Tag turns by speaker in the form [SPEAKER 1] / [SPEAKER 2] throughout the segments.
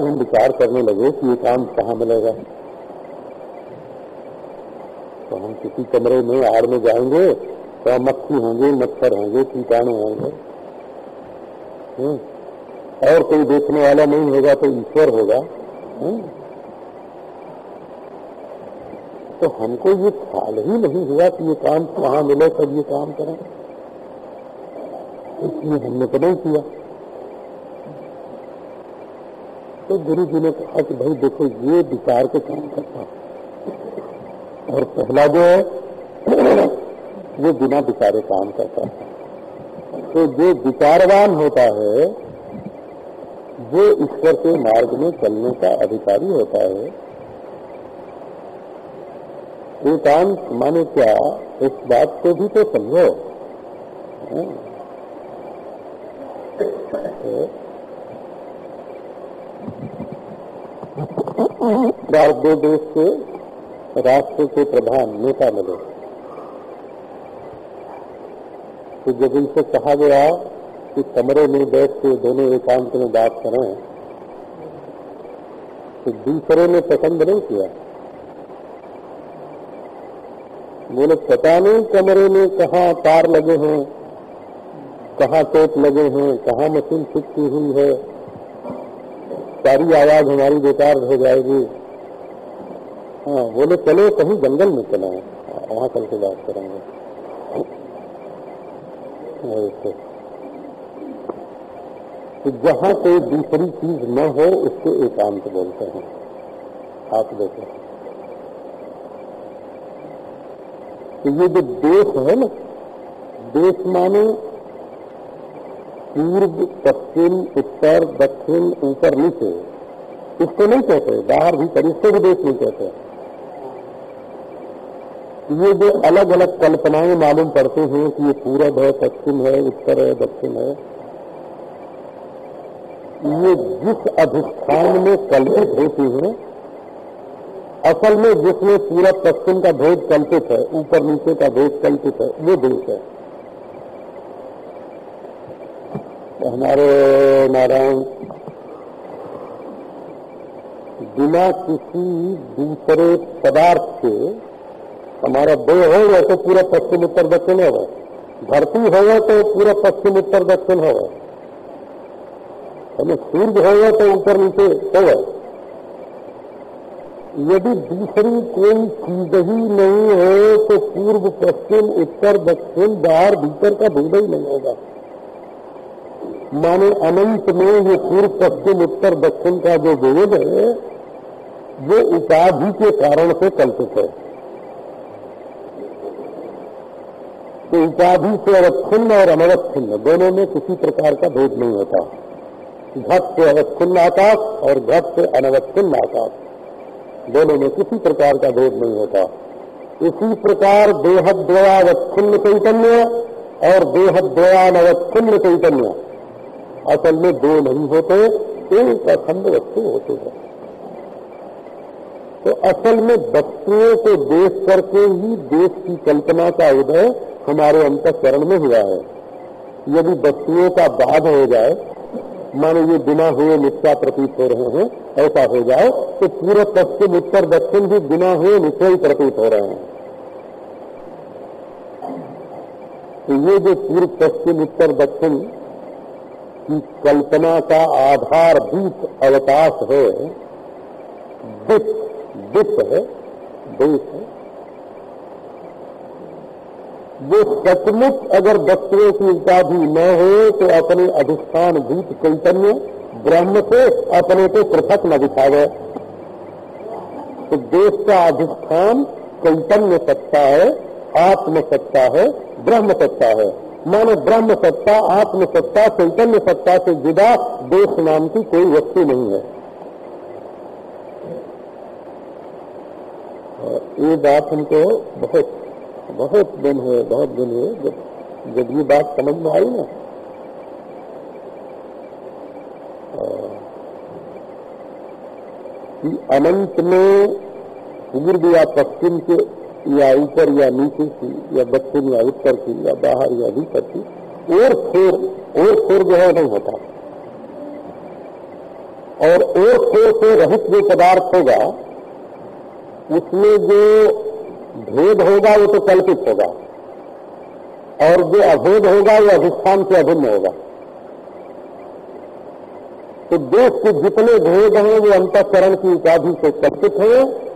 [SPEAKER 1] हम विचार करने लगे कि ये काम कहाँ मिलेगा। तो हम किसी कमरे में आड़ में जाएँगे तो मक्खी होंगे, मच्छर होंगे, कीटाणु होंगे। हम्म। और कोई देखने वाला नहीं होगा तो ईश्वर होगा। हम्म। तो हमको ये ख्याल ही नहीं हुआ कि ये काम कहाँ मिले तब ये काम करें। इसलिए हमने तो नहीं किया। तो गुरु जी ने कहा कि भाई देखो, ये विचार के काम करता और पहला जो है, वो बिना विचारे काम करता है। तो जो विचारवान होता है, वो ईश्वर के मार्ग में चलने का अधिकारी होता है। एकांत माने क्या, इस बात को भी तो समझो। दो देश के राष्ट्र के प्रधान नेता मिले। तो जब इनसे कहा गया कि कमरे में बैठ के दोनों एकांत में बात करें तो दूसरे ने पसंद नहीं किया। बोले, पता नहीं कमरे में कहा तार लगे हैं, कहाँ टेप लगे हैं, कहाँ मशीन फिट हुई है सारी आवाज़ हमारी बेकार हो जाएगी। हाँ बोले, चलो, कहीं जंगल में चले वहाँ चल के बात करेंगे। तो जहाँ कोई दूसरी चीज़ न हो, उसको एकांत बोलते हैं। आप देखो। तो ये जो देश है ना, देश माने पूर्व, पश्चिम, उत्तर, दक्षिण, ऊपर, नीचे। इसको नहीं कहते, बाहर भीतर इसको भी देश नहीं कहते। ये जो अलग अलग कल्पनाएँ मालूम पड़ते हैं कि ये पूरब है, पश्चिम है, उत्तर है, दक्षिण है, ये जिस अधिष्ठान में कल्पित होती है, असल में जिसमें पूरा पश्चिम का भेद कल्पित है, ऊपर, नीचे का भेद कल्पित है वो देश है तो हमारे नारायण, बिना किसी दूसरे पदार्थ के हमारा देह होगा तो पूरा पश्चिम उत्तर दक्षिण होगा धरती होगा तो पूरा पश्चिम उत्तर दक्षिण होगा हमें सूर्य होगा तो ऊपर नीचे होगा यदि दूसरी कोई चीज़ ही नहीं है तो पूर्व पश्चिम उत्तर दक्षिण बाहर भीतर का भेद ही नहीं होगा। माने अनंत में ये पूर्व पश्चिम उत्तर दक्षिण का जो भेद है, वो उपाधि के कारण से कल्पित है। तो उपाधि से अवच्छिन्न और अनवच्छिन्न, दोनों में किसी प्रकार का भेद नहीं होता। घट से अवच्छिन्न आकाश और घट से अनवच्छिन्न आकाश, दोनों में किसी प्रकार का भेद नहीं होता। इसी प्रकार देहद्वयावच्छिन्न चैतन्य और देहद्वयानवच्छिन्न चैतन्य। असल में दो नहीं होते, एक अखंड वस्तु होते हैं। तो असल में वस्तुओं को देख करके ही देश की कल्पना का उदय हमारे अंतकरण में हुआ है। यदि वस्तुओं का बाध हो जाए, मानो ये बिना हुए मिथ्या प्रतीत हो रहे हैं, ऐसा हो जाए तो पूरे पश्चिम, उत्तर, दक्षिण भी बिना हुए मिथ्या ही प्रतीत हो रहे हैं। तो ये जो पूर्व पश्चिम, उत्तर, दक्षिण की कल्पना का आधारभूत अवकाश है। दिप दिप है देश है। वो सचमुच अगर वस्तुओं की उपाधि न हो तो अपने अधिष्ठान भूत चैतन्य, ब्रह्म से अपने को पृथक न दिखावे। तो देश का अधिष्ठान चैतन्य सत्ता है, आत्म सत्ता है, ब्रह्म सत्ता है। माने ब्रह्म सत्ता आत्म सत्ता चैतन्य सत्ता से जुदा देश नाम की कोई वस्तु नहीं है। ये बात हमको बहुत बहुत दिन हुए, बहुत दिन हुए, जब जब ये बात समझ में आई ना। कि अनंत में पूर्व या पश्चिम के या ऊपर या नीचे की, या दक्षिण या उत्तर की, या बाहर या भीतर की, और फिर और फिर जो है नहीं होता। और एक से से रहित जो पदार्थ होगा, उसमें जो भेद होगा वो तो कल्पित होगा, और जो अभेद होगा वो अधिष्ठान से अभिन्न होगा। तो देश के जितने भेद हैं, वो अंतकरण की उपाधि से कल्पित हैं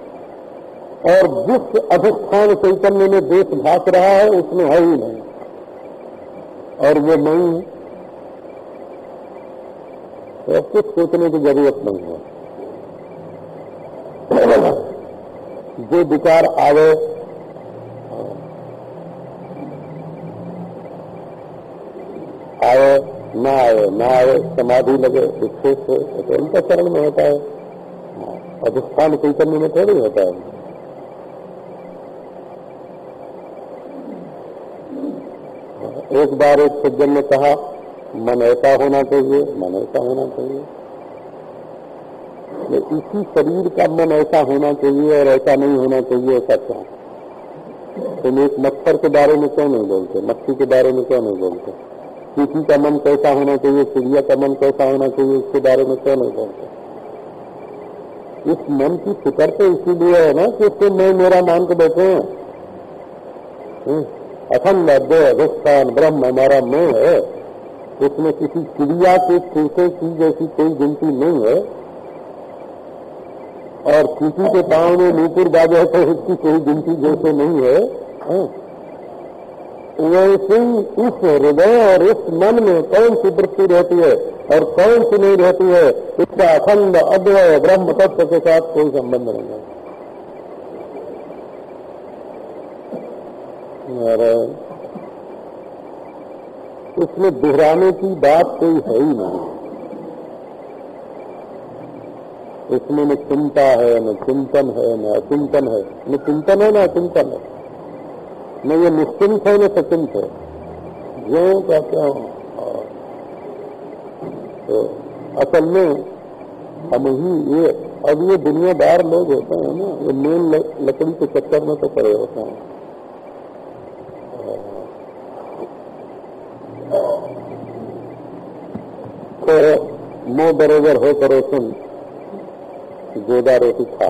[SPEAKER 1] और जिस अधिष्ठान चैतन्य में देश भाग रहा है, उसमें है ही नहीं। और वो नहीं। तो कुछ सोचने की ज़रूरत नहीं है। जो विचार आवे, आए, ना आए ना आए, समाधि लगे विक्षेप हो तो उनका चरण में होता है, अधिष्ठान चैतन्य में थोड़ी होता है। एक बार एक सज्जन ने कहा मन ऐसा होना चाहिए मन ऐसा होना चाहिए। इसी शरीर का मन ऐसा होना चाहिए और ऐसा नहीं होना चाहिए ऐसा क्या? तुम एक मच्छर के बारे में क्यों नहीं बोलते? मच्छी के बारे में क्यों नहीं बोलते? किसी का मन कैसा होना चाहिए चिड़िया का मन कैसा होना चाहिए इसके बारे में क्यों नहीं बोलते? इस मन की फ़िक्र तो इसीलिए है ना कि उसको मैं मेरा मान के बैठे हैं। हम्म, अखंड अद्वय अधिष्ठान ब्रह्म हमारा मैं है। उसमें किसी चिड़िया के चूसे की जैसी कोई गिनती नहीं है। और किसी के पाँव में नीपुर बाजे तो उसकी कोई गिनती जैसे नहीं है। हाँ। वैसे ही इस हृदय और इस मन में कौन सी वृत्ति रहती है और कौन सी नहीं रहती है, इसका अखंड अद्वय ब्रह्म तत्व के साथ कोई संबंध नहीं है। और इसमें दोहराने की बात कोई है ही नहीं इसमें न चिंता है, न चिंतन है, न अचिंतन है। न चिंतन है, न अचिंतन है। न ये निश्चिंत है, न सचिंत है। जो कहते हो तो असल में हम ही ये, अब ये दुनियादार लोग होते हैं ना, ये मेन लकड़ी के चक्कर में तो पड़े होते हैं। तो मुँह बरोबर हो करो सुन गोदा रोटी खा।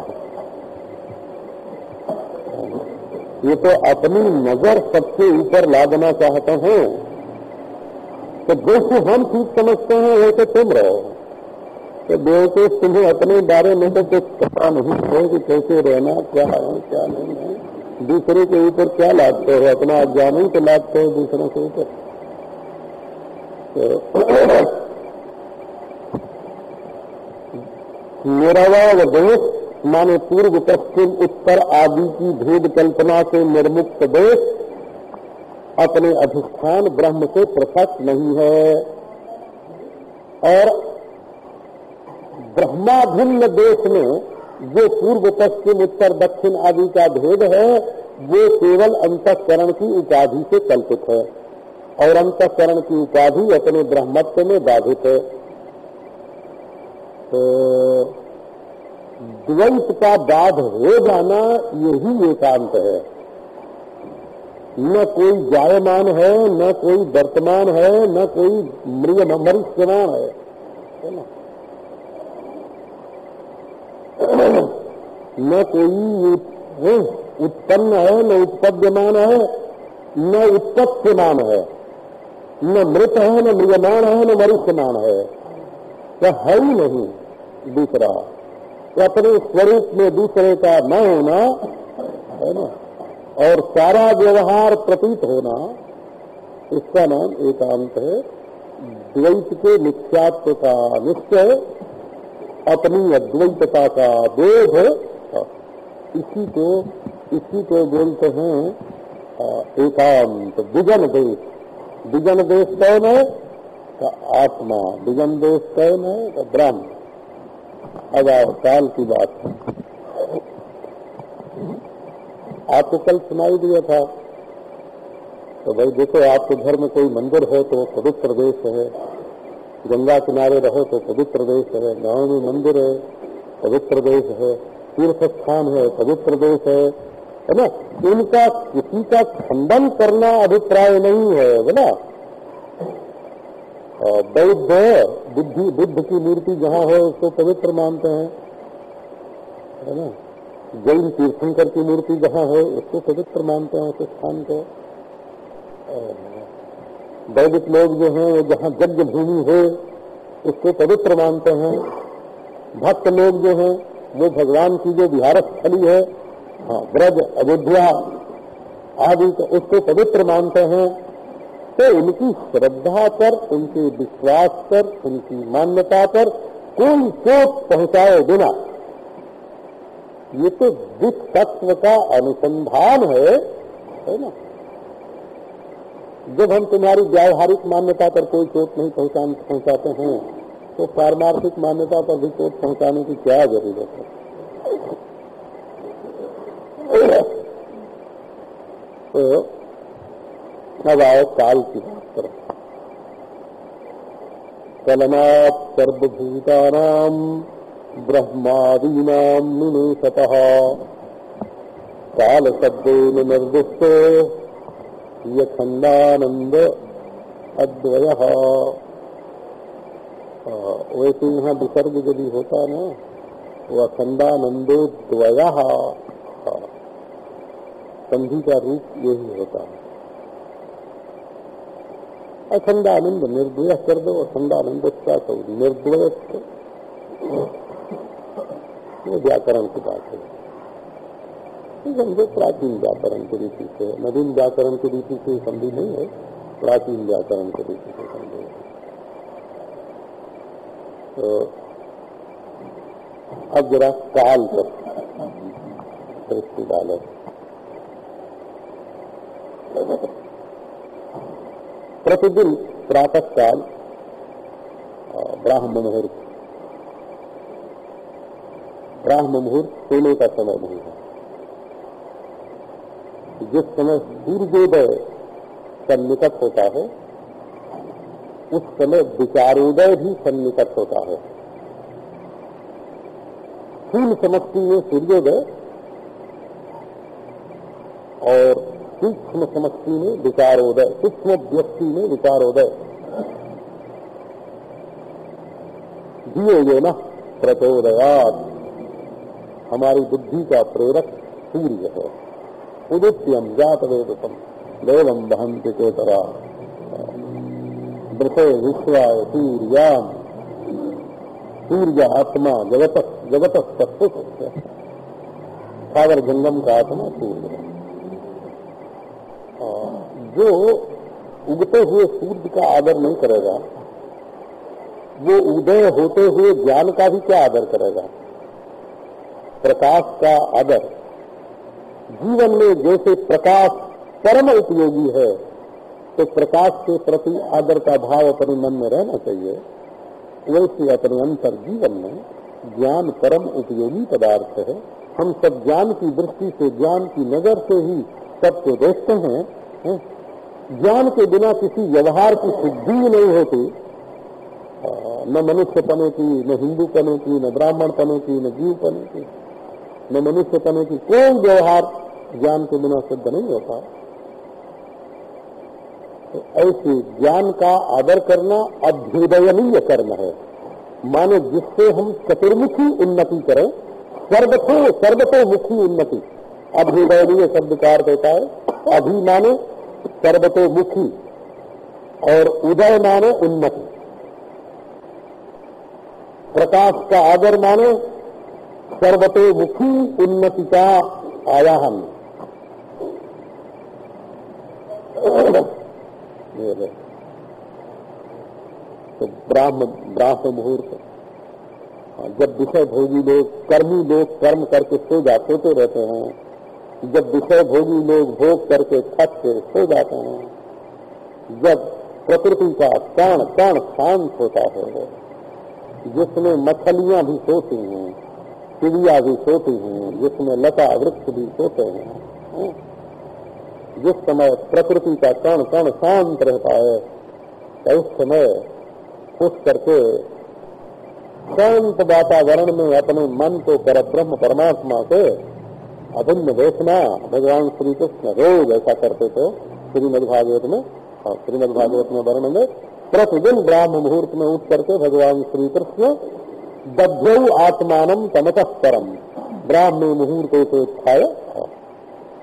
[SPEAKER 1] ये तो अपनी नज़र सबसे ऊपर ला देना चाहते हैं। तो जैसे हम ठीक समझते हैं वैसे तुम रहो। तो बेवकूफ़ तुम्हें अपने बारे में तो कुछ पता नहीं है कि कैसे रहना, क्या है, क्या नहीं है। दूसरे के ऊपर क्या लादते हो? अपना अज्ञान ही तो लादते हो दूसरों के ऊपर। तो मेरा व देश माने पूर्व पश्चिम उत्तर आदि की भेद कल्पना से निर्मुक्त देश, अपने अधिष्ठान ब्रह्म से पृथक नहीं है। और ब्रह्माभिन्न देश में जो पूर्व पश्चिम, उत्तर, दक्षिण आदि का भेद है, वो केवल अंतकरण की उपाधि से कल्पित है। और अंतकरण की उपाधि अपने ब्रह्मत्व में बाधित है। द्वैत का बाध हो जाना यही एकांत है। न कोई जायमान है, न कोई वर्तमान है, न कोई मृग मरिष्यमान है। न? कोई उत्पन्न है, न उत्पद्यमान है, न उत्पत्त्यमान है। न मृत है, न मृगमान है, न मनुष्यमान है। क्या है ही नहीं। दूसरा। अपने स्वरूप में दूसरे का न होना, है ना? और सारा व्यवहार प्रतीत होना, इसका नाम एकांत है। द्वैत के नित्यात्व का निश्चय, अपनी अद्वैतता का बोध। इसी को इसी को बोलते हैं एकांत विजन देश। विजन देश कौन है? आत्मा। विजन देश कौन है? ब्रह्म। अब आओ काल की बात। है आपको कल सुनाई दिया था। तो भाई देखो आपके घर में कोई मंदिर हो तो पवित्र देश है। गंगा किनारे रहो तो पवित्र देश है। गाँव में मंदिर है, पवित्र देश है। तीर्थ स्थान है, पवित्र देश है। है ना? इनका किसी का खंडन करना अभिप्राय नहीं है बोला बौद्ध बुद्धि, बुद्ध की मूर्ति जहाँ है, उसको पवित्र मानते हैं। है ना? जैन तीर्थंकर की मूर्ति जहाँ है, उसको पवित्र मानते हैं, उस स्थान को वैदिक लोग जो हैं, वो जहाँ यज्ञ भूमि है, उसको पवित्र मानते हैं। भक्त लोग जो हैं, वो भगवान की जो विहार स्थली है हाँ ब्रज, अयोध्या आदि तो उसको पवित्र मानते हैं। तो उनकी श्रद्धा पर, उनके विश्वास पर, उनकी मान्यता पर कोई चोट पहुँचाए बिना। ये तो दुख तत्व का अनुसंधान है है ना? जब हम तुम्हारी व्यावहारिक मान्यता पर कोई चोट नहीं पहुँचा पहुंचाते हैं तो पारमार्थिक मान्यता पर भी चोट पहुँचाने की क्या ज़रूरत है? तो अब आओ काल की बात करो कलनात् निमेशत काल शब्देन निर्दिष्ट यखंडानंद अद्वय। वैसे यहाँ विसर्ग यदि होता ना वह अखंडानंदोद्वय संधि का रूप यही होता है। अखंडानंद निर्द्वय कर दो अखंडानंद का तो निर्द्वय ये व्याकरण की बात है समझो प्राचीन व्याकरण की रीति से नवीन व्याकरण की रीति से संधि नहीं है प्राचीन व्याकरण की रीति से संधि तो अब जरा काल पर दृष्टि डाले प्रतिदिन प्रातः काल ब्राह्म मुहूर्त। ब्राह्म मुहूर्त सोने का समय नहीं है। जिस समय सूर्योदय सन्निकट होता है, उस समय विचारोदय भी सन्निकट होता है। फूल समष्टि में सूर्योदय, और सूक्ष्म समष्टि में विचारोदय सूक्ष्म व्यक्ति में विचारोदय। दियो ये न प्रचोदयात। हमारी बुद्धि का प्रेरक सूर्य है। उदित्यम जात वेदतम देवम के तरह वृषे विश्वाय सूर्याम। सूर्य आत्मा जगत जगत सत्य सागर जंगम का आत्मा सूर्य है। जो उगते हुए सूर्य का आदर नहीं करेगा। वो उदय होते हुए ज्ञान का भी क्या आदर करेगा? प्रकाश का आदर। जीवन में जैसे प्रकाश परम उपयोगी है तो प्रकाश के प्रति आदर का भाव अपने मन में रहना चाहिए। वैसे अपने अंतर जीवन में ज्ञान परम उपयोगी पदार्थ है। हम सब ज्ञान की दृष्टि से, ज्ञान की नज़र से ही सबको देखते हैं, है? ज्ञान के बिना किसी व्यवहार की सिद्धि नहीं होती। न मनुष्य पने की, न हिंदू पने की, न ब्राह्मण पने की, न जीव पने की, न मनुष्य पने की कोई व्यवहार ज्ञान के बिना सिद्ध नहीं होता। तो ऐसे ज्ञान का आदर करना अभ्युदयनीय कर्म है। माने जिससे हम चतुर्मुखी उन्नति करें सर्वतो सर्वतोमुखी उन्नति। अभ्युदयनीय शब्द का अर्थ होता है अभी माने सर्वतोमुखी और उदय माने उन्नति प्रकाश का आदर माने सर्वतोमुखी उन्नति का आयाहन तो ब्राह्म ब्राह्म मुहूर्त। जब विषय भोगी लोग, कर्मी लोग कर्म करके सो जाते तो रहते हैं। जब विषय भोगी लोग भोग करके थक के सो जाते हैं, जब प्रकृति का कण कण शांत होता है, जिसमें मछलियाँ भी सोती हैं, चिड़िया भी सोती हैं, जिसमें लता वृक्ष भी सोते हैं जिस समय प्रकृति का कण कण शांत रहता है तो उस समय उस करके शांत वातावरण में अपने मन को पर ब्रह्म परमात्मा से अभिन्न देखना भगवान श्री कृष्ण रोज ऐसा करते थे श्रीमदभागवत में, और श्रीमद भागवत में वर्ण में, प्रतिदिन ब्राह्म मुहूर्त में उठ करके भगवान श्री कृष्ण दध्यु आत्मान तमतः परम ब्राह्म मुहूर्त उसे उत्थाय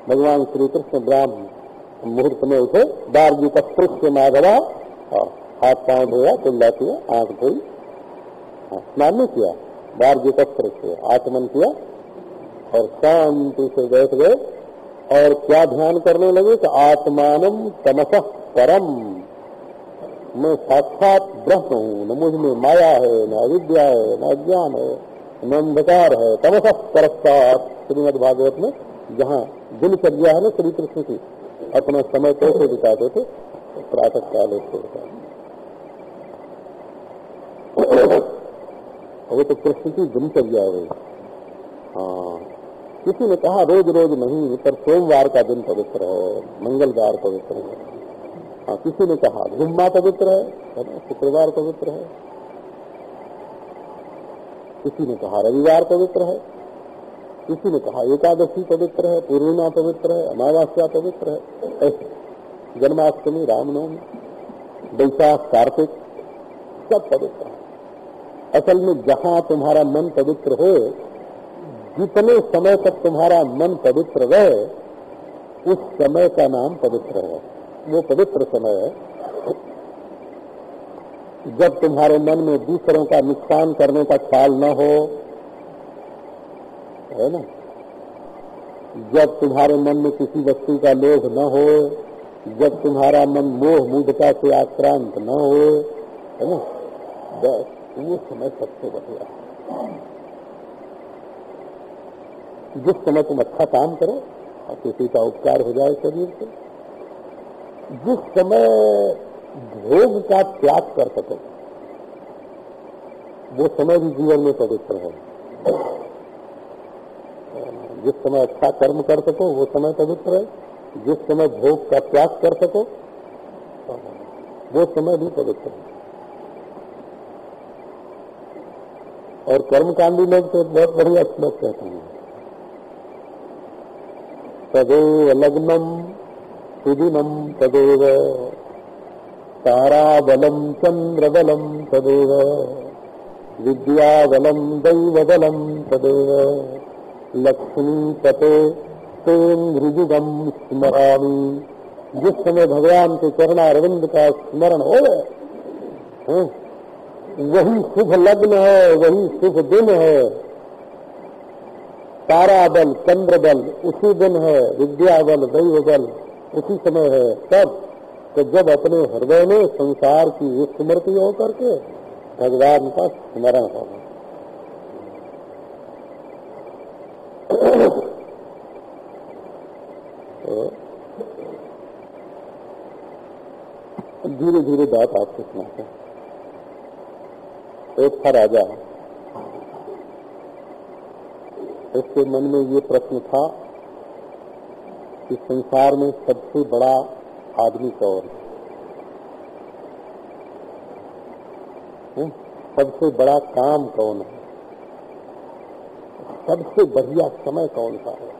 [SPEAKER 1] भगवान श्री कृष्ण ब्राह्म मुहूर्त में उठे, दार्जी का पृष्ठ माधवा हाथ पाँव धोया कुल्ला किया, आँख धोई स्नान नहीं किया, दार्जी का पृष्ठ आचमन किया और शांति से बैठ गए और क्या ध्यान करने लगे कि आत्मान तमस परम। मैं साक्षात ब्रह्म हूँ, न मुझमें माया है, न अविद्या है, न अज्ञान है, न अंधकार है। तमस परस्तात्। श्रीमद भागवत में जहाँ दिनचर्या है ना श्री कृष्ण की, अपना समय कैसे बिताते थे? प्रातः काल वो तो कृष्ण की दिनचर्या है हाँ। किसी ने कहा, रोज रोज नहीं, पर सोमवार का दिन पवित्र है, मंगलवार पवित्र है। हाँ किसी ने कहा, जुम्मा पवित्र है शुक्रवार पवित्र है। किसी ने कहा, रविवार पवित्र है। किसी ने कहा, एकादशी पवित्र है, पूर्णिमा पवित्र है, अमावस्या पवित्र है। ऐसे, जन्माष्टमी, रामनवमी बैसाख कार्तिक, सब पवित्र है। असल में जहाँ तुम्हारा मन पवित्र हो जितने समय तक तुम्हारा मन पवित्र रहे, उस समय का नाम पवित्र है वो पवित्र समय है। जब तुम्हारे मन में दूसरों का नुकसान करने का ख्याल न हो, है ना? जब तुम्हारे मन में किसी वस्तु का लोभ न हो, जब तुम्हारा मन मोह मूढ़ता से आक्रांत न हो, है ना? बस, वो समय सबसे बढ़िया जिस समय तुम अच्छा काम करो और किसी का उपकार हो जाए शरीर से। जिस समय भोग का त्याग कर सको, वो समय भी जीवन में पवित्र है। जिस समय अच्छा कर्म कर सको, वो समय पवित्र है। जिस समय भोग का त्याग कर सको, वो समय भी पवित्र है। और कर्मकांडी लोग तो बहुत बढ़िया श्लोक कहते हैं। तदेव लग्नम सुदिनम तदेव। ताराबलम चंद्रबलम तदेव। विद्याबलम दैवबलम तदेव। लक्ष्मीपते तेन्द्रिजुगम स्मरामी। जिस समय भगवान के चरणारविंद का स्मरण हो? गए वही शुभ लग्न है, वही शुभ दिन है। तारा बल चंद्र बल उसी दिन है विद्या बल दैव बल उसी समय है तब तो जब अपने हृदय में संसार की स्मृति हो करके भगवान का स्मरण होगा तो धीरे धीरे बात आपको सुनाते एक था राजा। उसके मन में ये प्रश्न था कि संसार में सबसे बड़ा आदमी कौन है? सबसे बड़ा काम कौन है? सबसे बढ़िया समय कौन सा है?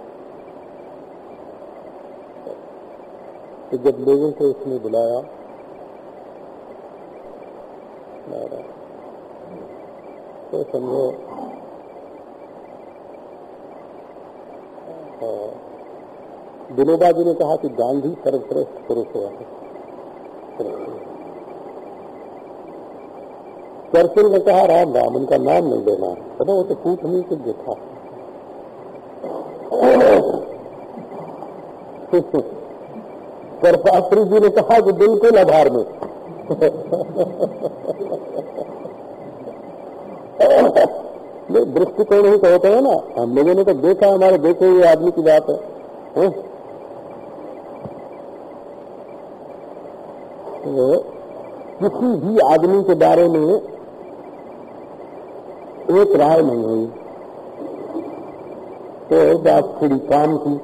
[SPEAKER 1] तो जब लोगों को उसने बुलाया तो समझो विनोबा जी ने कहा कि गांधी सर्वश्रेष्ठ पुरुष हुआ चर्चिल ने कहा, राम राम, उनका नाम नहीं देना है। वो तो पूछ नहीं कुछ देखा। कर्पात्री जी ने कहा कि बिल्कुल आधार में। दृष्टिकोण ही तो होता है ना? हम लोगों ने तो देखा हमारे देखे हुए आदमी की बात है, है? तो किसी भी आदमी के बारे में एक राय नहीं हुई। तो बात थोड़ी काम की।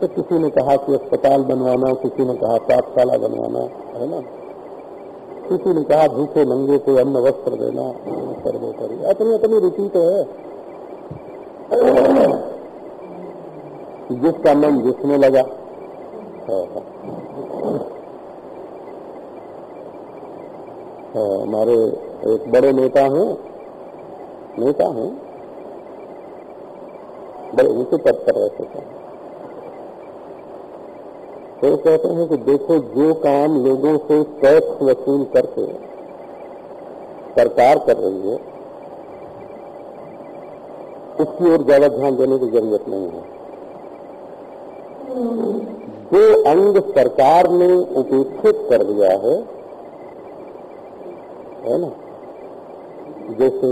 [SPEAKER 1] तो किसी ने कहा कि अस्पताल बनवाना किसी ने कहा पाठशाला बनवाना है ना? किसी ने कहा, भूखे नंगे को अन्न, वस्त्र देना। सर्वोपरि अपनी अपनी रुचि तो है। जिसका मन जिसमें लगा। हमारे एक बड़े नेता हैं। नेता हैं? बड़े ऊँचे पद पर रहते थे। तो कहते हैं कि देखो जो काम लोगों से टैक्स वसूल करके सरकार कर रही है, उसकी ओर ज़्यादा ध्यान देने की ज़रूरत नहीं है। जो अंग सरकार ने उपेक्षित कर दिया है है ना, जैसे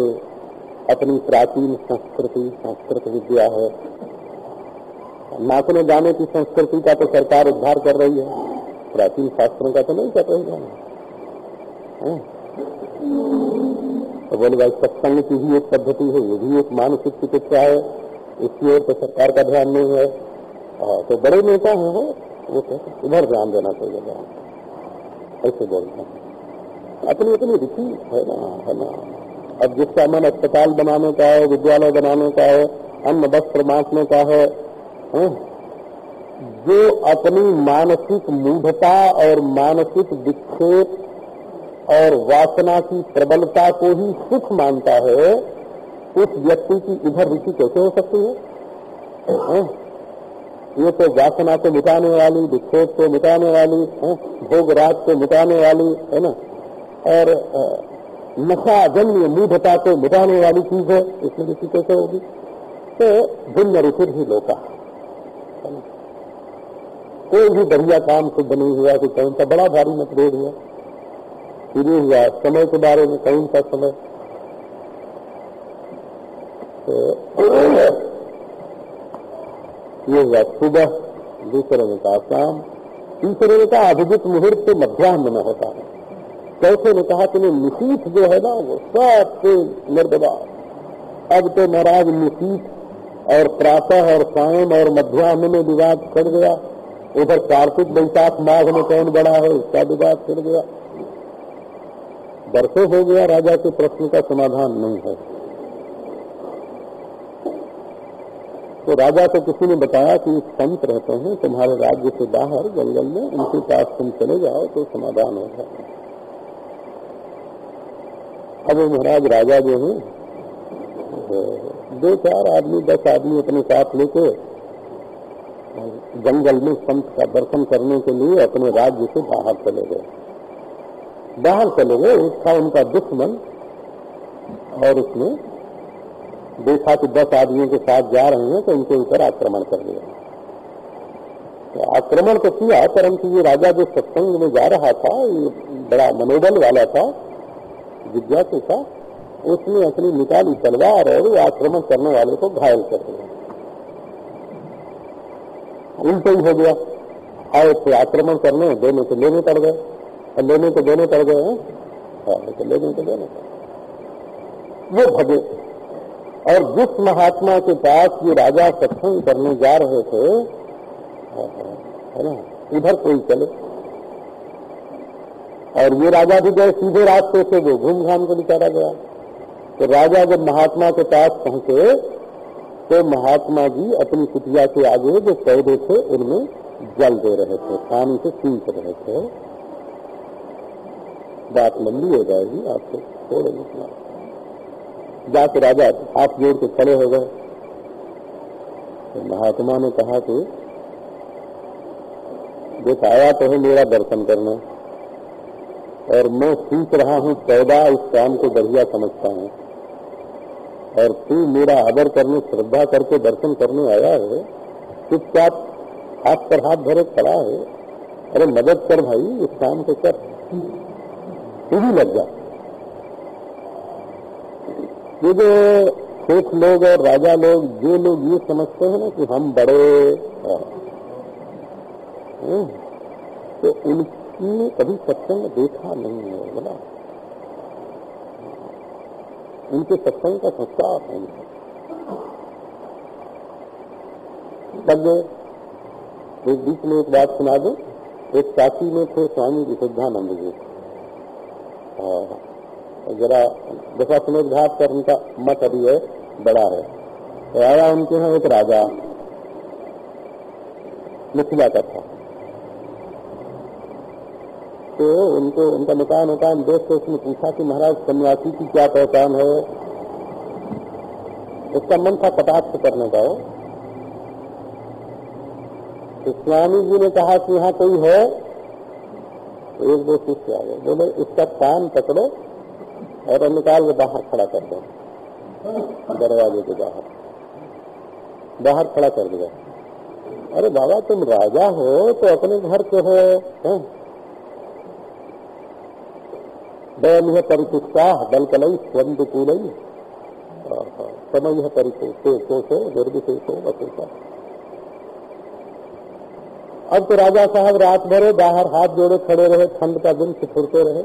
[SPEAKER 1] अपनी प्राचीन संस्कृति, संस्कृत विद्या है नाचने गाने की संस्कृति का तो सरकार उद्धार कर रही है। प्राचीन शास्त्रों का तो नहीं कर रही है। तो बोले भाई सत्संग की ही एक पद्धति है ये भी एक मानसिक चिकित्सा है। इसकी ओर तो सरकार का ध्यान नहीं है। आ, तो बड़े नेता हैं वो कहते इधर ध्यान देना चाहिए ध्यान ऐसे बोलते हैं। अपनी अपनी रुचि है ना है ना। अब जिसका मन अस्पताल बनाने का है विद्यालय बनाने का है अन्न वस्त्र बांटने का है, है जो अपनी मानसिक मूढ़ता और मानसिक विक्षेप और वासना की प्रबलता को ही सुख मानता है, उस व्यक्ति की इधर रुचि कैसे हो सकती है? ये तो वासना को मिटाने वाली, विक्षेप को मिटाने वाली, है? भोग रात को मिटाने वाली, है ना और नशा, जन्य, मूढ़ता को मिटाने वाली चीज़ है, इसमें रुचि कैसे होगी तो भिन्न रुचि ही लोका कोई भी बढ़िया काम सिद्ध नहीं हुआ कि कौन सा बड़ा भारी मतभेद हुआ। शुरू हुआ, समय के बारे में कौन सा समय। तो ये हुआ सुबह, दूसरे ने कहा शाम, तीसरे ने कहा अभिजित मुहूर्त तो मध्यान्ह में होता है। चौथे ने कहा कि निशीथ जो है ना, वो सबसे निर्दबा अब तो महाराज निशीथ और प्रातः और सायन और मध्यान्ह में विवाद चढ़ गया। उधर कार्तिक बैसाख माघ में कौन बड़ा है, उसका विवाद चढ़ गया। बरसों हो गया, राजा के प्रश्न का समाधान नहीं है। तो राजा को किसी ने बताया कि संत रहते हैं, तुम्हारे राज्य से बाहर, जंगल में, उनके पास तुम चले जाओ तो समाधान हो जाए अब महाराज राजा जो है दो चार आदमी, दस आदमी अपने साथ लेके जंगल में संत का दर्शन करने के लिए अपने राज्य से बाहर चले गए। बाहर चले गए था उनका दुश्मन और उसने देखा कि दस आदमियों के साथ जा रहे हैं तो उनके ऊपर आक्रमण कर दिया तो आक्रमण तो किया, परंतु ये राजा जो सत्संग में जा रहा था, ये बड़ा मनोबल वाला था, जिज्ञासु था उसने अपनी निकाली तलवार और आक्रमण करने वाले को घायल कर दिया। उल्टे ही हो गया। आए थे आक्रमण करने, दोनों को लेने पड़ गए। और लेने को देने पड़ गए, हैं? हाँ तो लेने को देने वो भगे। और जिस महात्मा के पास ये राजा सत्संग करने जा रहे थे, है ना, इधर कोई चले। और ये राजा भी गए, सीधे रास्ते से वो घूम घाम को निकाला गया। तो राजा जब महात्मा के पास पहुँचे तो महात्मा जी अपनी कुटिया के आगे जो पौधे थे, उनमें जल दे रहे थे, पानी से सींच रहे थे। बात लंबी हो जाएगी आपको थोड़े निकला जाके राजा, हाथ जोड़ के खड़े हो गए। तो महात्मा ने कहा कि, देख, आया तो है मेरा दर्शन करना, और मैं सीख रहा हूँ पैदा इस काम को बढ़िया समझता हूँ। और तू मेरा आदर करने, श्रद्धा करके दर्शन करने आया है, चुपचाप हाथ पर हाथ धरे खड़ा है। अरे मदद कर भाई, इस काम को कर। तू भी लग जा। ये जो शेख लोग और राजा लोग जो लोग ये समझते हैं ना कि हम बड़े तो उनकी कभी सत्संग देखा नहीं है, बोला। उनके सत्संग का संस्कार है। तब एक बीच में एक बात सुना दो? एक काशी में थे स्वामी विशुद्धानंद जी। जरा दफ़ा सुमेध घाट पर उनका मत अभी है, बड़ा है। तो आया उनके यहाँ एक राजा मिथिला का था। के, उनको, उनका मकान मकान देख के उसने पूछा कि महाराज, सन्यासी की क्या पहचान है? उसका मन था कटाक्ष करने का। हो तो स्वामी जी ने कहा कि यहाँ कोई है? तो एक दो शिष्य आ गए बोले, इसका कान पकड़ो और निकाल के बाहर खड़ा कर दो। दरवाजे के बाहर। बाहर खड़ा कर दिया। अरे बाबा, तुम राजा हो तो अपने घर के हो दयन परिचिता बल कलई स्वंद कूलई समय परिशेषो निर्विशेषो वशेषा। अब तो राजा साहब रात भरे बाहर हाथ जोड़े खड़े रहे, ठंड का दिन छिड़ते रहे।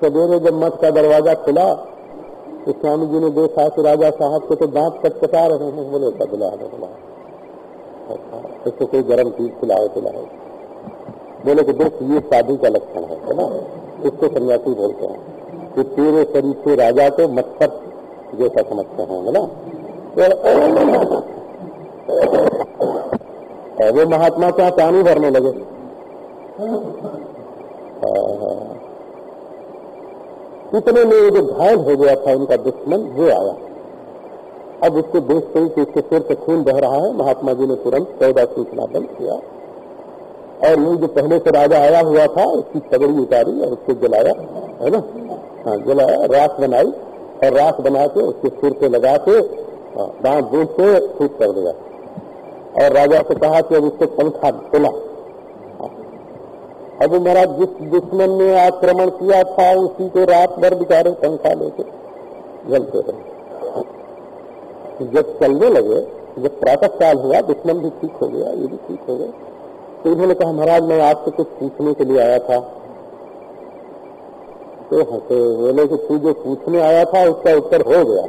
[SPEAKER 1] सवेरे जब मठ का दरवाज़ा खुला तो स्वामी जी ने देखा कि राजा साहब को तो दांत कटकटा रहे हैं, बोले क्या बुला बुला अच्छा इसको कोई गर्म चीज़ खिलाए खिलाओ बोले कि देख ये शादी का लक्षण है है ना? इसको सन्यासी बोलते हैं कि तेरे शरीर से राजा को मच्छर जैसा समझते हैं ना? तो वो महात्मा क्या पानी भरने लगे? इतने में जो घायल हो गया था, उनका दुश्मन वो आया। अब उसको देखते ही कि इसके सिर से खून बह रहा है। महात्मा जी ने तुरंत पैदा सूचना बंद किया। और ये जो पहले से राजा आया हुआ था, उसकी पगड़ी उतारी और उसको जलाया, है ना? हाँ जलाया, राख बनाई और राख बना के उसके सिर पे लगा के दांत बूझ से ठीक कर दिया। और राजा से कहा कि अब उसको पंखा खुला। अब महाराज जिस दुश्मन ने आक्रमण किया था, उसी को रात भर बिचारे पंखा लेके जलते रहे। जब चलने लगे, जब प्रातः काल हुआ, दुश्मन भी ठीक हो गया, ये भी ठीक हो गया। तो उन्होंने कहा, महाराज, मैं आपसे कुछ पूछने के लिए आया था। तो हंसे, बोले कि तू जो पूछने आया था, उसका उत्तर हो गया।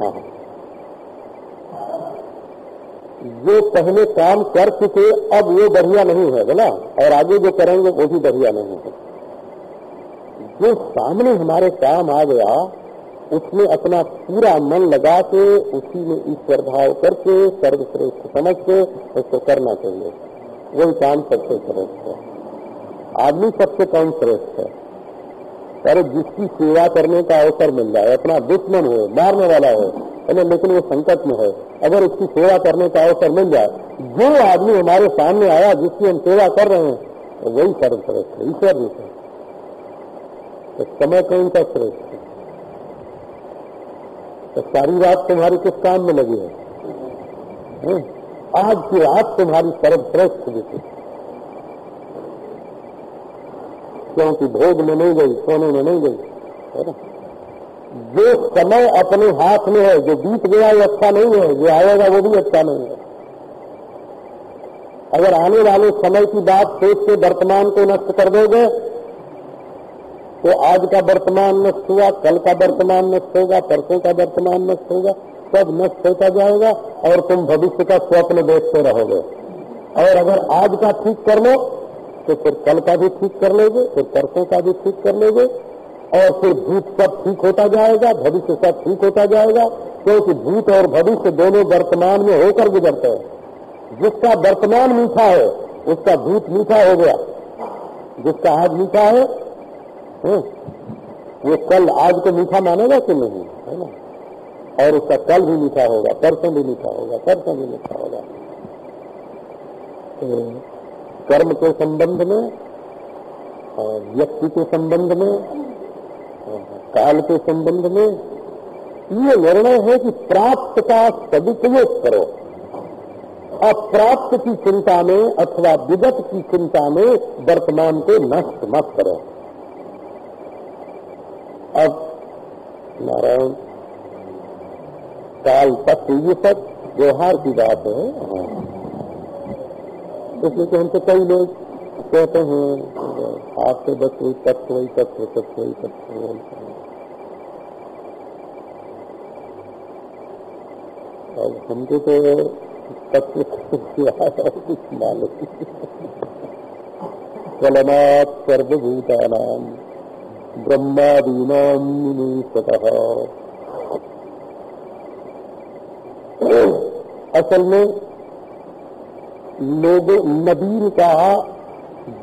[SPEAKER 1] हाँ जो पहले काम कर चुके, अब वो बढ़िया नहीं है, बोला। और आगे जो करेंगे, वो भी बढ़िया नहीं है। जो सामने हमारे काम आ गया उसमें अपना पूरा मन लगा के उसी में ईश्वर भाव करके, सर्वश्रेष्ठ समझ के उसको करना चाहिए। वही काम सबसे श्रेष्ठ है। आदमी सबसे कम श्रेष्ठ है। अरे जिसकी सेवा करने का अवसर मिल जाए, अपना दुश्मन हो, मारने वाला हो है लेकिन वो संकट में है। अगर उसकी सेवा करने का अवसर मिल जाए, जो आदमी हमारे सामने आया, जिसकी हम सेवा कर रहे हैं तो वही सर्वश्रेष्ठ है, ईश्वर जी से तो समय कौन सा श्रेष्ठ है। तो सारी रात तुम्हारी किस काम में लगी है, है? आज की रात तुम्हारी सर्वश्रेष्ठ बीती क्योंकि भोग में नहीं गई सोने में नहीं गई है ना? जो समय अपने हाथ में है जो बीत गया वो अच्छा नहीं है जो आएगा वो भी अच्छा नहीं है। अगर आने वाले समय की बात सोच के वर्तमान को नष्ट कर दोगे तो आज का वर्तमान नष्ट हुआ, कल का वर्तमान नष्ट होगा, परसों का वर्तमान नष्ट होगा, सब नष्ट होता जाएगा और तुम भविष्य का स्वप्न देखते रहोगे। और अगर आज का ठीक कर लो तो फिर कल का भी ठीक कर लेंगे, फिर परसों का भी ठीक कर लेंगे, और फिर भूत सब ठीक होता जाएगा, भविष्य सब ठीक होता जाएगा, क्योंकि भूत और भविष्य दोनों वर्तमान में होकर गुजरते हैं। जिसका वर्तमान मीठा है, उसका भूत मीठा हो गया। जिसका आज मीठा है वो कल आज को मीठा मानेगा कि नहीं? है ना? और उसका कल भी मीठा होगा, परसों भी मीठा होगा, परसों भी मीठा होगा। तो कर्म के संबंध में और व्यक्ति के संबंध में काल के संबंध में ये निर्णय है कि प्राप्त का सदुपयोग करो। अप्राप्त की चिंता में अथवा विगत की चिंता में वर्तमान को नष्ट मत करो। अब नारायण काल तक ये सब व्यवहार की बात है। इसलिए कि हमसे कई लोग कहते हैं आपसे बस तत्व तत्व तत्व तत्व अब हमको तो तत्व कुछ मालूम। कलनात् सर्वभूतानाम। ब्रह्मादीनाम निमेशतः असल में लोग नबीन का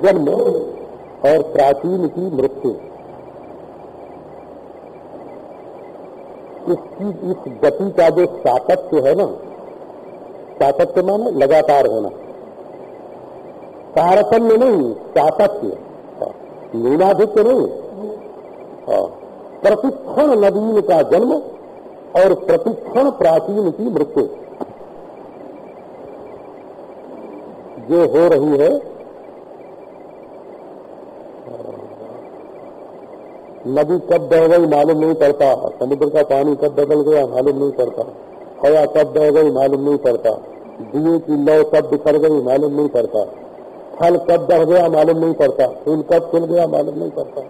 [SPEAKER 1] जन्म और प्राचीन की मृत्यु। इसकी इस गति का जो सातत्य है ना, सातत्य माने लगातार होना। तारतम्य नहीं, सातत्य। लीनाधित्य नहीं। प्रतिक्षण नवीन का जन्म और प्रतिक्षण प्राचीन की मृत्यु। जो हो रही है, नदी कब बह गई मालूम नहीं पड़ता। समुद्र का पानी कब बदल गया मालूम नहीं पड़ता। हवा कब बह गई मालूम नहीं पड़ता। दिए की लौ कब बिखर गई मालूम नहीं पड़ता। फल कब बढ़ गया मालूम नहीं पड़ता। फूल कब खुल गया मालूम नहीं पड़ता।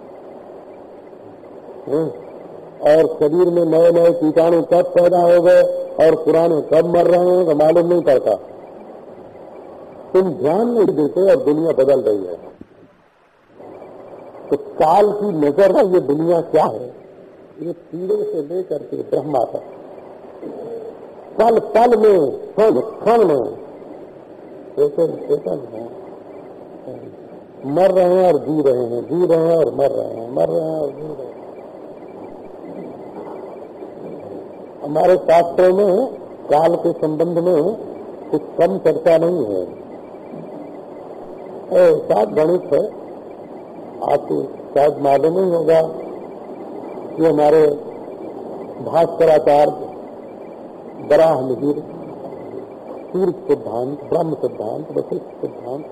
[SPEAKER 1] और शरीर में नए नए कीटाणु कब पैदा हो गए और पुराने कब मर रहे हैं तो मालूम नहीं पड़ता। तुम ध्यान नहीं देते और दुनिया बदल रही है। तो काल की नज़र में ये दुनिया क्या है? ये कीड़े से लेकर के ब्रह्मा तक। पल पल में, क्षण क्षण में। चेतन चेतन है। मर रहे हैं और जी रहे हैं, जी रहे हैं और मर रहे हैं, मर रहे हैं और जी रहे हैं। हमारे शास्त्रों में, काल के संबंध में कुछ कम चर्चा नहीं है। सात गणित है। आपको शायद मालूम ही होगा कि हमारे भास्कराचार्य बराह मिहिर सूर्य सिद्धांत, ब्रह्म सिद्धांत, वशिष्ठ सिद्धांत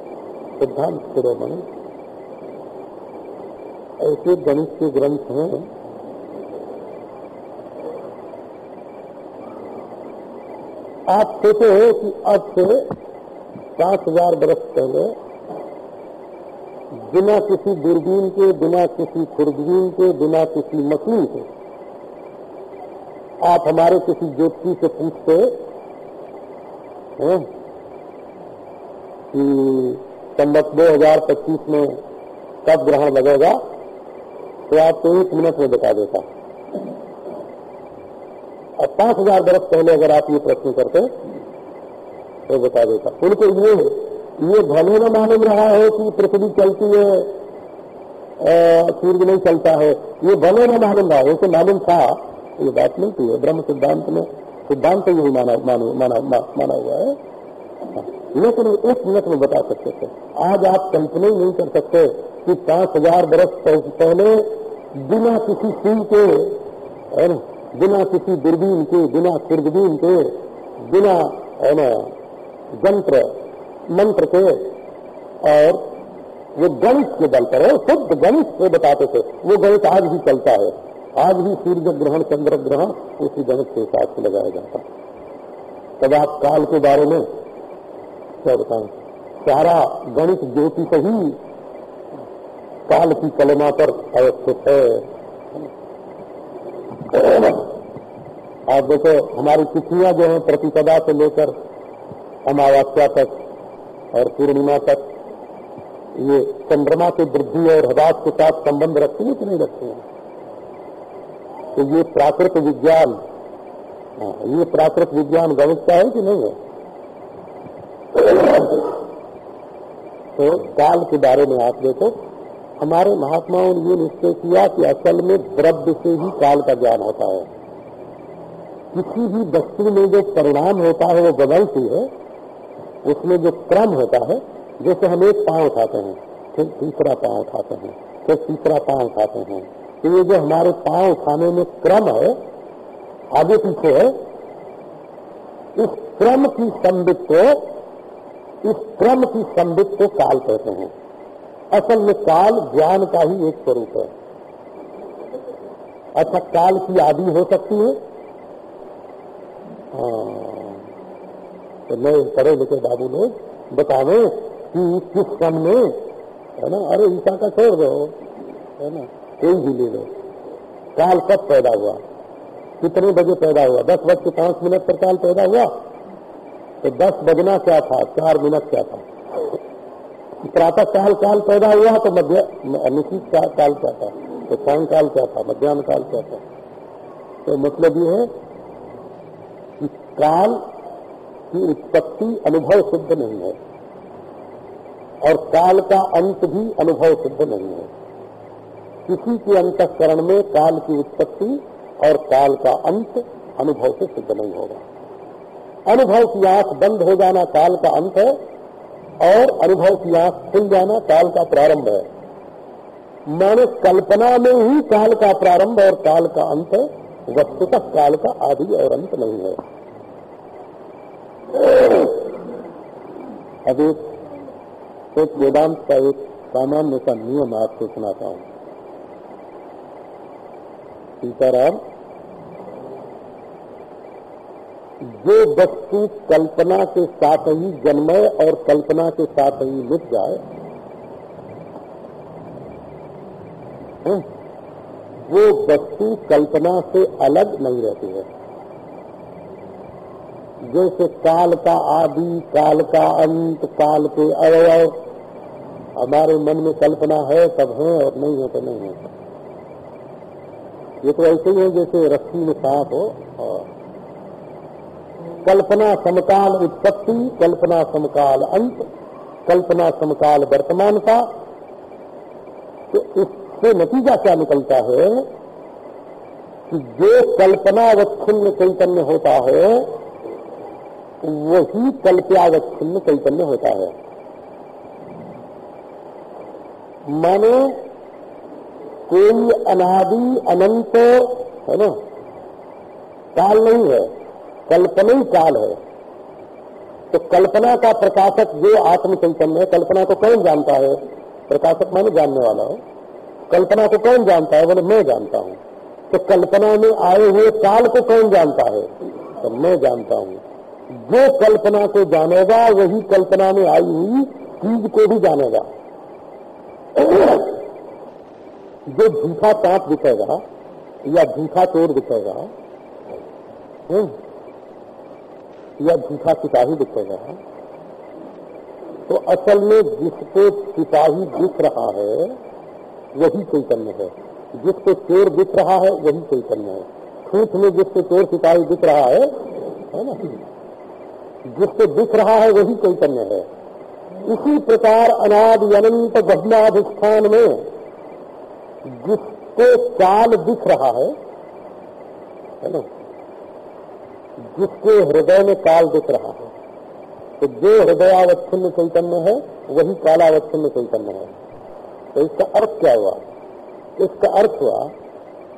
[SPEAKER 1] सिद्धांत शिरोमणि ऐसे गणित के ग्रंथ हैं आप सोचे कि अब से पाँच हज़ार बरस पहले बिना किसी दूरबीन के, बिना किसी खुर्दबीन के, बिना किसी मशीन के आप हमारे किसी ज्योति से पूछते हैं कि संबत दो हज़ार पच्चीस में कब ग्रहण लगेगा तो आपको एक मिनट में बता देता। और पाँच हज़ार बरस पहले अगर आप ये प्रश्न करते तो बता देता। उनको ये ये भले न मालूम रहा है कि पृथ्वी चलती है सूर्य नहीं चलता है। ये भले न मालूम रहा है उसे मालूम था ये बात मिलती है। ब्रह्म सिद्धांत में सिद्धांत तो यही माना माना माना, माना हुआ है। लेकिन एक मिनट में बता सकते थे। आज आप कल्पना ही नहीं कर सकते कि पाँच हज़ार बरस पहले बिना किसी सिंह के है ना बिना किसी दूरबीन के, बिना खुर्दबीन के, बिना यंत्र मंत्र के, और वो गणित के बल पर है, शुद्ध गणित से बताते थे। वो गणित आज भी चलता है। आज भी सूर्य ग्रहण चंद्र ग्रहण उसी गणित के हिसाब से लगाया जाता तब आप काल के बारे में क्या बताएँ? सारा गणित ज्योतिष ही काल की कलमा पर अवस्थित है। आप देखो हमारी तिथियाँ जो है प्रतिपदा से लेकर अमावस्या तक और पूर्णिमा तक ये चंद्रमा की वृद्धि और हदास के साथ संबंध रखते हैं कि नहीं रखते हैं? तो ये प्राकृत विज्ञान हाँ, ये प्राकृत विज्ञान गणित है कि नहीं है? तो काल के बारे में आप देखो हमारे महात्माओं ने ये निश्चय किया कि असल में द्रव्य से ही काल का ज्ञान होता है। किसी भी वस्तु में जो परिणाम होता है, वो बदलती है, उसमें जो क्रम होता है, जैसे हम एक पाँव उठाते हैं, फिर तीसरा पाँव उठाते हैं, फिर तीसरा पाँव उठाते हैं तो ये जो हमारे पाँव उठाने में क्रम है, आगे पीछे है, इस क्रम की संबित को इस क्रम की संबित को काल कहते हैं। असल में काल ज्ञान का ही एक स्वरूप है। अच्छा काल की आदि हो सकती हाँ तो नए पढ़े लिखे बाबू लोग बतावे कि किस सन में, है ना, अरे ईसा का छोड़ दो, है ना, कोई भी ले लो। काल कब पैदा हुआ? कितने बजे पैदा हुआ? दस बज के पाँच मिनट पर काल पैदा हुआ? तो दस बजना क्या था? चार मिनट क्या था? प्रातः काल काल पैदा हुआ तो मध्य का, काल क्या था? तो सायंकाल क्या था? मध्यान्ह काल क्या था? तो मतलब ये है काल की उत्पत्ति अनुभव सिद्ध नहीं है और काल का अंत भी अनुभव सिद्ध नहीं है। किसी के अंतकरण में काल की उत्पत्ति और काल का अंत अनुभव से सिद्ध नहीं होगा। अनुभव की आँख बंद हो जाना काल का अंत है और अनुभव की आँख खुल जाना काल का प्रारंभ है। माने कल्पना में ही काल का प्रारंभ और काल का अंत है, वस्तुतः काल का आदि और अंत नहीं है। अब एक एक वेदांत का एक सामान्य सा नियम आपको सुनाता हूँ। सीताराम, जो वस्तु कल्पना के साथ ही जन्मे और कल्पना के साथ ही मिट जाए वो वस्तु कल्पना से अलग नहीं रहती है। जैसे काल का आदि, काल का अंत, काल के अवयव। हमारे मन में कल्पना है तब है और नहीं है तो नहीं है। ये तो ऐसे ही है जैसे रस्सी में सांप हो और कल्पना समकाल उत्पत्ति, कल्पना समकाल अंत, कल्पना समकाल वर्तमान का। तो इससे नतीजा क्या निकलता है कि जो कल्पना वत्खिन्न चैतन्य होता है वही कल्प्यावच्छिन्न चैतन्य होता है। माने कोई अनादि अनंत, है ना? काल नहीं है, कल्पना ही काल है। तो कल्पना का प्रकाशक जो आत्म चैतन्य है, कल्पना को कौन जानता है? प्रकाशक माने जानने वाला हो। कल्पना को कौन जानता है? बोले, मैं जानता हूँ। तो कल्पना में आए हुए काल को कौन जानता है? तो मैं जानता हूँ। जो कल्पना को जानेगा वही कल्पना में आई हुई चीज़ को भी जानेगा। जो झूठा सांप दिखेगा या झूठा चोर दिखेगा हम्म, या झूठा सिपाही दिखेगा तो असल में जिसको सिपाही दिख रहा है वही चैतन्य है। जिसको चोर दिख रहा है वही चैतन्य है। ठूठ में जिसको चोर सिपाही दिख रहा है है ना? जिसको दिख रहा है वही चैतन्य है। इसी प्रकार अनाद अनंत गहनाधिष्ठान में जिसको काल दिख रहा है है ना? जिसके हृदय में काल दिख रहा है। तो जो हृदयावच्छिन्न चैतन्य है, वही कालावच्छिन्न चैतन्य है। तो इसका अर्थ क्या हुआ? इसका अर्थ हुआ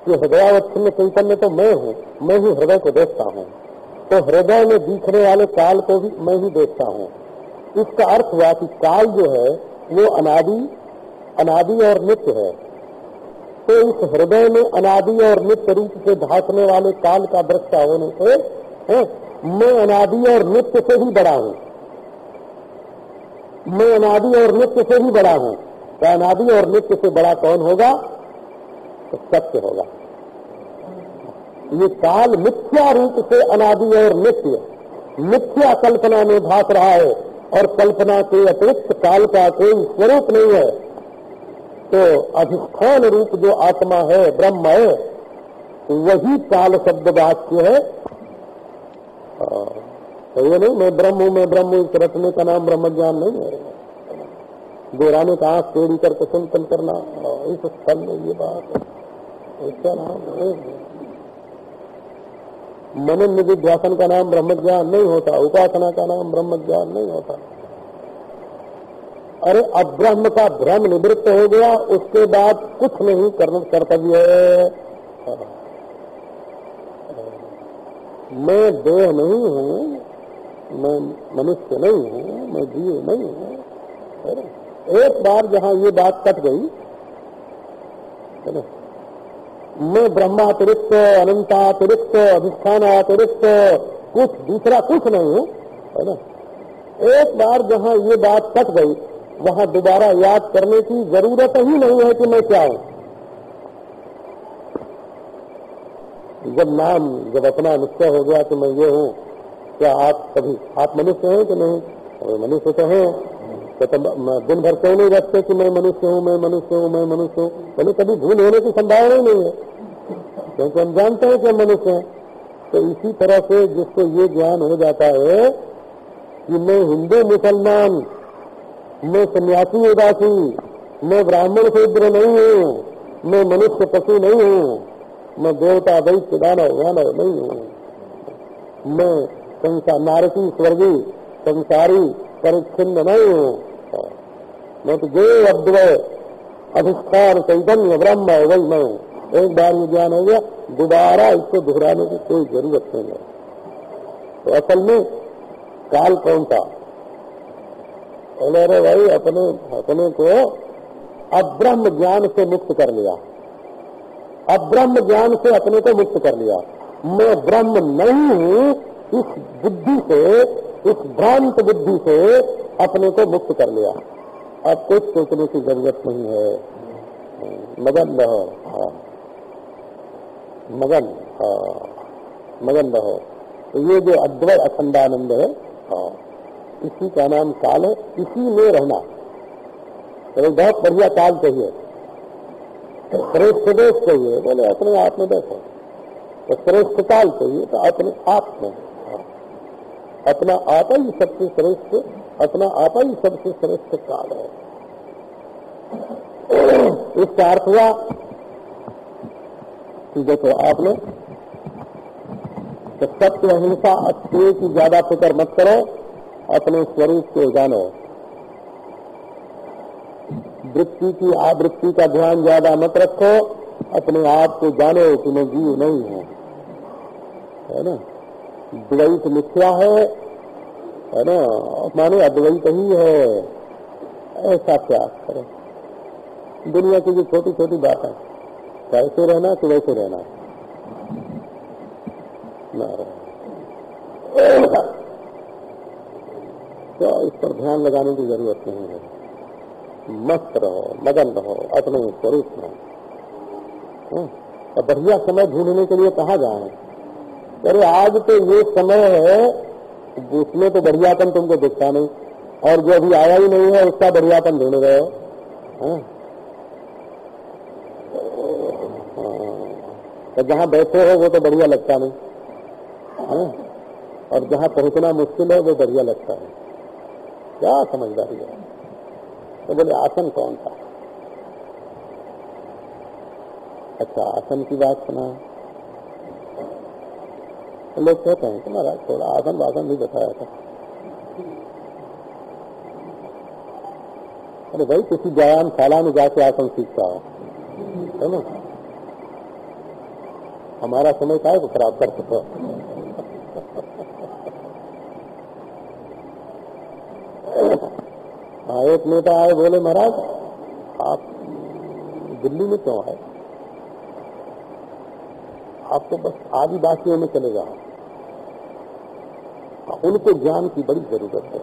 [SPEAKER 1] कि हृदयावच्छिन्न चैतन्य तो मैं हूँ, मैं ही हृदय को देखता हूँ। तो हृदय में दिखने वाले काल को भी मैं ही देखता हूँ। इसका अर्थ हुआ कि काल जो है वो अनादि अनादि और नित्य है। तो इस हृदय में अनादि और नित्य रूप से भाषने वाले काल का दृष्टा होने से है, मैं अनादि और नित्य से ही बड़ा हूँ। मैं अनादि और नित्य से ही बड़ा हूँ। तो अनादि और नित्य से बड़ा कौन होगा? तो सत्य होगा। ये काल मिथ्या रूप से अनादि और नित्य, मिथ्या कल्पना में भाग रहा है और कल्पना के अतिरिक्त काल का कोई स्वरूप नहीं है। तो अधिष्ठान रूप जो आत्मा है, ब्रह्म है, वही काल शब्द वाक्य है। तो ये नहीं, मैं ब्रह्म हूँ, मैं ब्रह्म इस रचने का नाम ब्रह्म ज्ञान नहीं है। दोहराने का आँख टेढ़ी करके चिंतन करना। इस स्थल में ये बात है। इसका नाम है। मनन निधिध्यासन का नाम ब्रह्म ज्ञान नहीं होता, उपासना का नाम ब्रह्म ज्ञान नहीं होता। अरे, अब ब्रह्म का भ्रम निवृत्त हो गया, उसके बाद कुछ नहीं करना, कर्तव्य है। मैं देह नहीं हूँ, मैं मनुष्य नहीं हूँ, मैं जीव नहीं हूँ एक बार जहाँ ये बात कट गई मैं ब्रह्मातिरिक्त अनंतातिरिक्त अधिष्ठानातिरिक्त कुछ दूसरा कुछ नहीं, हूँ है ना? एक बार जहाँ ये बात कट गई, वहाँ दोबारा याद करने की ज़रूरत ही नहीं है कि मैं क्या हूँ। जब नाम, जब अपना निश्चय हो गया कि मैं ये हूँ, क्या आप कभी आप मनुष्य हैं कि नहीं? मनुष्य तो हैं। तो दिन भर क्यों नहीं रखते कि मैं मनुष्य हूँ, मैं मनुष्य हूँ, मैं मनुष्य हूँ? मैंने कभी भूल होने की संभावना ही नहीं है। क्योंकि हम जानते हैं कि हम मनुष्य हैं। तो इसी तरह से जिसको ये ज्ञान हो जाता है कि मैं हिंदू मुसलमान, मैं सन्यासी उदासी, मैं ब्राह्मण शूद्र नहीं हूँ, मैं मनुष्य पशु नहीं हूँ, मैं देवता, दैत्य, दानव, वानव नहीं हूँ। मैं संसार नारसी स्वर्गी, संसारी, परिच्छिन्न नहीं हूँ। मैं तो जो अद्वय अधिष्ठान चैतन्य ब्रह्म वही मैं हूँ एक बार ये ज्ञान हो गया, दोबारा इसको दोहराने की कोई ज़रूरत नहीं है। तो असल में काल कौन था? अरे भाई, अपने अपने को अब्रह्म ज्ञान से मुक्त कर लिया। अब्रह्म ज्ञान से अपने को मुक्त कर लिया। मैं ब्रह्म नहीं हूँ, इस बुद्धि से, इस भ्रांत बुद्धि से अपने को मुक्त कर लिया। अब कुछ सोचने की ज़रूरत नहीं है। मगन रहो। हाँ। मगन। हाँ। मगन रहो। तो ये जो अद्वय अखंडानंद है हाँ इसी का नाम काल है। इसी में रहना। तो बहुत बढ़िया काल चाहिए। श्रेष्ठ देश चाहिए। बोले, अपने आप में देखो। तो श्रेष्ठ काल चाहिए तो अपने आप में। अपना आप ही सबसे श्रेष्ठ अपना आप ही सबसे श्रेष्ठ काल है। इसका अर्थ हुआ कि देखो आपने तो सत्य अहिंसा अच्छे की ज़्यादा फ़िक्र मत करो, अपने स्वरूप को जानो। वृत्ति की आवृत्ति का ध्यान ज़्यादा मत रखो, अपने आप को जानो कि मैं जीव नहीं हूँ। है ना? द्वैत मिथ्या है है ना? माने अद्वैत ही है। ऐसा त्याग करो? दुनिया की जो छोटी छोटी बात है कैसे रहना कि वैसे रहना तो इस पर ध्यान लगाने की ज़रूरत नहीं है। मस्त रहो मगन रहो अपने स्वरूप में। हाँ, बढ़िया समय ढूँढने के लिए कहा जाए? अरे आज तो ये समय है उसमें तो बढ़ियापन तुमको दिखता नहीं। और जो अभी आया ही नहीं है, उसका बढ़ियापन ढूंढ रहे हो। हाँ। हाँ। तो जहाँ बैठे हो, वो तो बढ़िया लगता नहीं। है। और जहाँ पहुँचना मुश्किल है, वो बढ़िया लगता है क्या समझदारी है। तो बोले, आसन कौन था? अच्छा आसन की बात सुना। लोग कहते हैं कि महाराज, थोड़ा आसन वासन भी बताया था। अरे भाई, किसी व्यायाम शाला में जाके आसन सीखता है ना? हमारा समय का है तो खराब कर सकते। हाँ एक नेता आए, बोले महाराज, आप दिल्ली में क्यों आए? आपको बस आदिवासियों में चले जाओ। हाँ, उनको ज्ञान की बड़ी ज़रूरत है।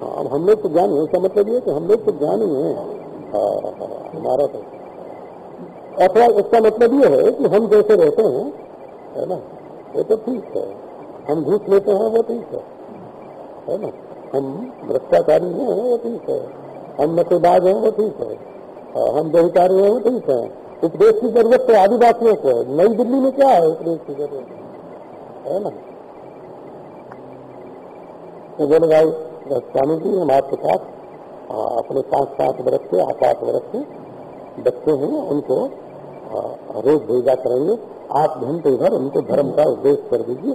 [SPEAKER 1] हाँ, अब हम लोग तो ज्ञान है उसका मतलब ये कि हम लोग तो ज्ञान ही है। हाँ, हमारा तो। अथवा इसका मतलब ये है कि हम जैसे रहते हैं है ना? वो तो ठीक है। हम घूस लेते हैं वो ठीक है। है ना? हम भ्रष्टाचारी हैं वो ठीक है। हम नशेबाज हैं वो ठीक है। हम बेहकारी हैं वो ठीक है। उपदेश की ज़रूरत तो आदिवासियों को है। नई दिल्ली में क्या है उपदेश की ज़रूरत? है ना? तो बोले, भाई, स्वामी जी, हम आपके साथ अपने पाँच पाँच वर्ष के आठ आठ वर्ष के बच्चे हैं, उनको रोज भेजा करेंगे। आप घंटे भर उनको धर्म का उपदेश कर दीजिए।